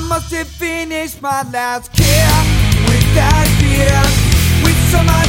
I must have finished my last kill with that beer, with some.